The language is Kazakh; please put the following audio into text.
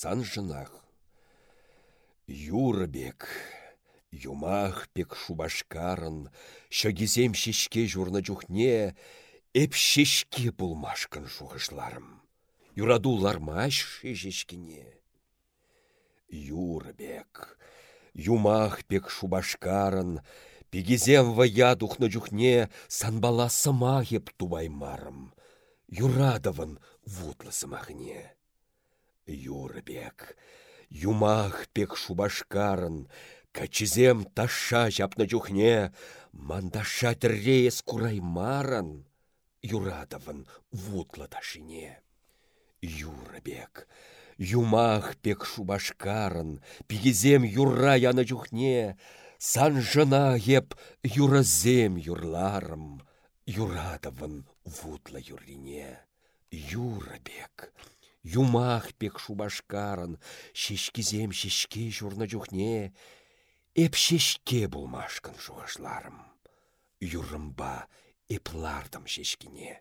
сан жынах. Юрбек, юмах пек шубашкарын, шагизем шешке журна жухне, эп шешке пулмашкын шухышларым. Юрадулар маш шешкене. Юрбек, юмах пек шубашкарын, Пегезем вая духны жүхне санбала сама еп тубаймарым. Юрадовын вутлы сымахне. Юрбек, юмах пек шубашкарын, качизем таша жапны жүхне, мандаша тіррейс кураймаран. Юрадовын вутлы ташине. Юрбек, юмах пек шубашкарын, пегезем юра яны жүхне, Санжына еп юразем юрларым, юрадавын вутлы юрине. Юрабек, юмах пек шубашкарын, шешкізем шешке журна жүхне, эп шешке булмашкын жуашларым. Юрымба эплардым шешкіне.